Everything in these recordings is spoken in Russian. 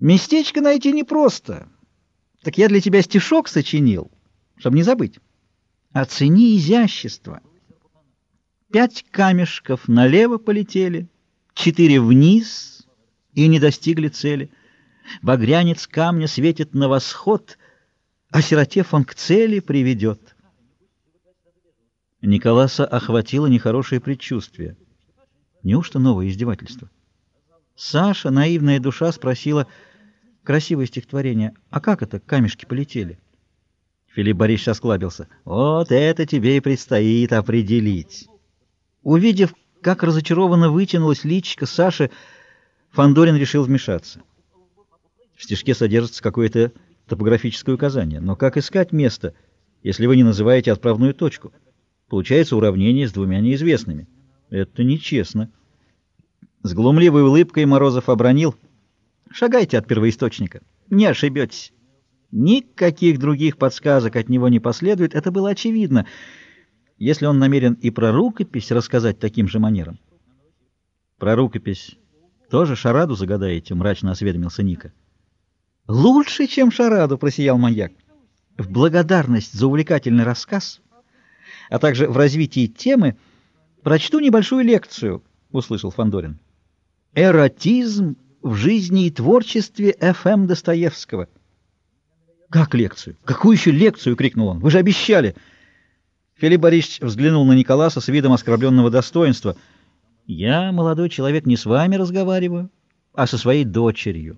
Местечко найти непросто. Так я для тебя стишок сочинил, чтобы не забыть. Оцени изящество. Пять камешков налево полетели, четыре вниз и не достигли цели. Багрянец камня светит на восход, а сиротев он к цели приведет. Николаса охватило нехорошее предчувствие. Неужто новое издевательство? Саша, наивная душа, спросила, красивое стихотворение, а как это камешки полетели? Филипп Борисович осклабился. Вот это тебе и предстоит определить. Увидев, как разочарованно вытянулась личико Саши, Фандорин решил вмешаться. В стишке содержится какое-то топографическое указание. Но как искать место, если вы не называете отправную точку? Получается уравнение с двумя неизвестными. Это нечестно. С глумливой улыбкой Морозов обронил. «Шагайте от первоисточника. Не ошибетесь». Никаких других подсказок от него не последует, это было очевидно, если он намерен и про рукопись рассказать таким же манером. «Про рукопись тоже шараду загадаете?» — мрачно осведомился Ника. «Лучше, чем шараду!» — просиял маньяк. «В благодарность за увлекательный рассказ, а также в развитии темы, прочту небольшую лекцию», — услышал Фандорин. Эротизм в жизни и творчестве Ф.М. Достоевского. «Как лекцию? Какую еще лекцию?» — крикнул он. «Вы же обещали!» Филипп Борисович взглянул на Николаса с видом оскорбленного достоинства. «Я, молодой человек, не с вами разговариваю, а со своей дочерью.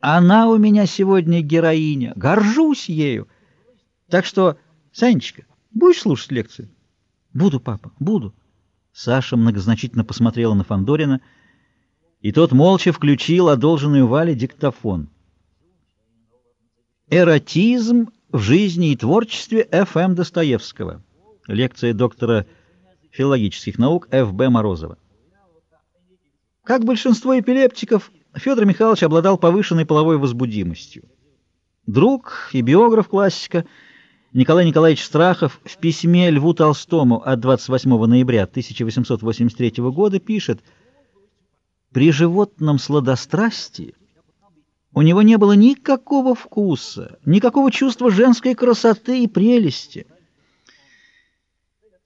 Она у меня сегодня героиня, горжусь ею. Так что, Санечка, будешь слушать лекцию?» «Буду, папа, буду». Саша многозначительно посмотрела на Фандорина и тот молча включил одолженную Вале диктофон. «Эротизм в жизни и творчестве Ф.М. Достоевского». Лекция доктора филологических наук Ф.Б. Морозова. Как большинство эпилептиков, Федор Михайлович обладал повышенной половой возбудимостью. Друг и биограф классика Николай Николаевич Страхов в письме Льву Толстому от 28 ноября 1883 года пишет – при животном сладострастии у него не было никакого вкуса, никакого чувства женской красоты и прелести.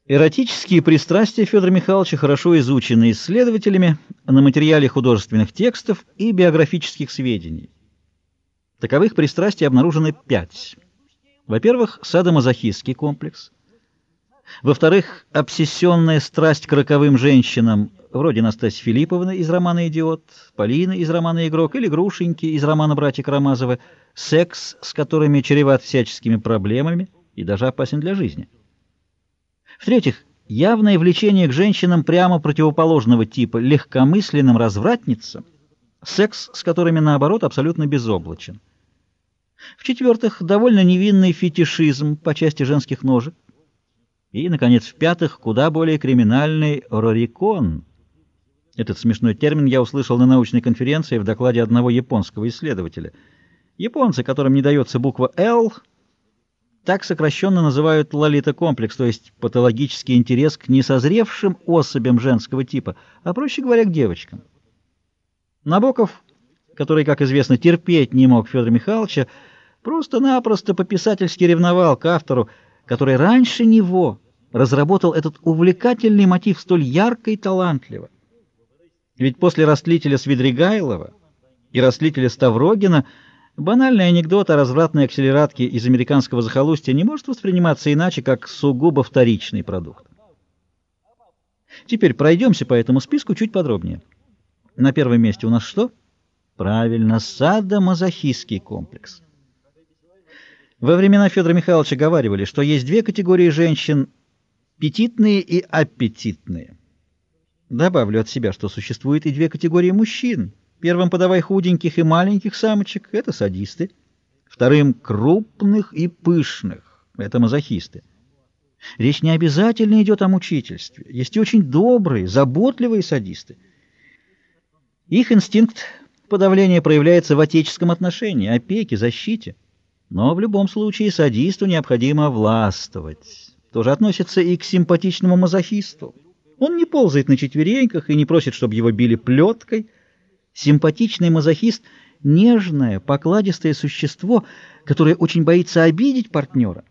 Эротические пристрастия Федора Михайловича хорошо изучены исследователями на материале художественных текстов и биографических сведений. Таковых пристрастий обнаружено пять. Во-первых, садомазохистский комплекс. Во-вторых, обсессионная страсть к роковым женщинам вроде Настасьи Филипповны из романа «Идиот», Полины из романа «Игрок» или Грушеньки из романа «Братья Карамазовы», секс, с которыми чреват всяческими проблемами и даже опасен для жизни. В-третьих, явное влечение к женщинам прямо противоположного типа, легкомысленным развратницам, секс с которыми, наоборот, абсолютно безоблачен. В-четвертых, довольно невинный фетишизм по части женских ножек. И, наконец, в-пятых, куда более криминальный рорикон – этот смешной термин я услышал на научной конференции в докладе одного японского исследователя. Японцы, которым не дается буква «Л», так сокращенно называют лолита-комплекс, то есть патологический интерес к несозревшим особям женского типа, а, проще говоря, к девочкам. Набоков, который, как известно, терпеть не мог Федора Михайловича, просто-напросто по-писательски ревновал к автору, который раньше него разработал этот увлекательный мотив столь ярко и талантливо. Ведь после растлителя Свидригайлова и растлителя Ставрогина банальный анекдот о развратной акселератке из американского захолустья не может восприниматься иначе, как сугубо вторичный продукт. Теперь пройдемся по этому списку чуть подробнее. На первом месте у нас что? Правильно, садомазохистский комплекс. Во времена Федора Михайловича говаривали, что есть две категории женщин – петитные и аппетитные – Добавлю от себя, что существует и две категории мужчин. Первым подавай худеньких и маленьких самочек — это садисты. Вторым — крупных и пышных — это мазохисты. Речь не обязательно идет о мучительстве. Есть и очень добрые, заботливые садисты. Их инстинкт подавления проявляется в отеческом отношении, опеке, защите. Но в любом случае садисту необходимо властвовать. Тоже относится и к симпатичному мазохисту. Он не ползает на четвереньках и не просит, чтобы его били плеткой. Симпатичный мазохист нежное, покладистое существо, которое очень боится обидеть партнера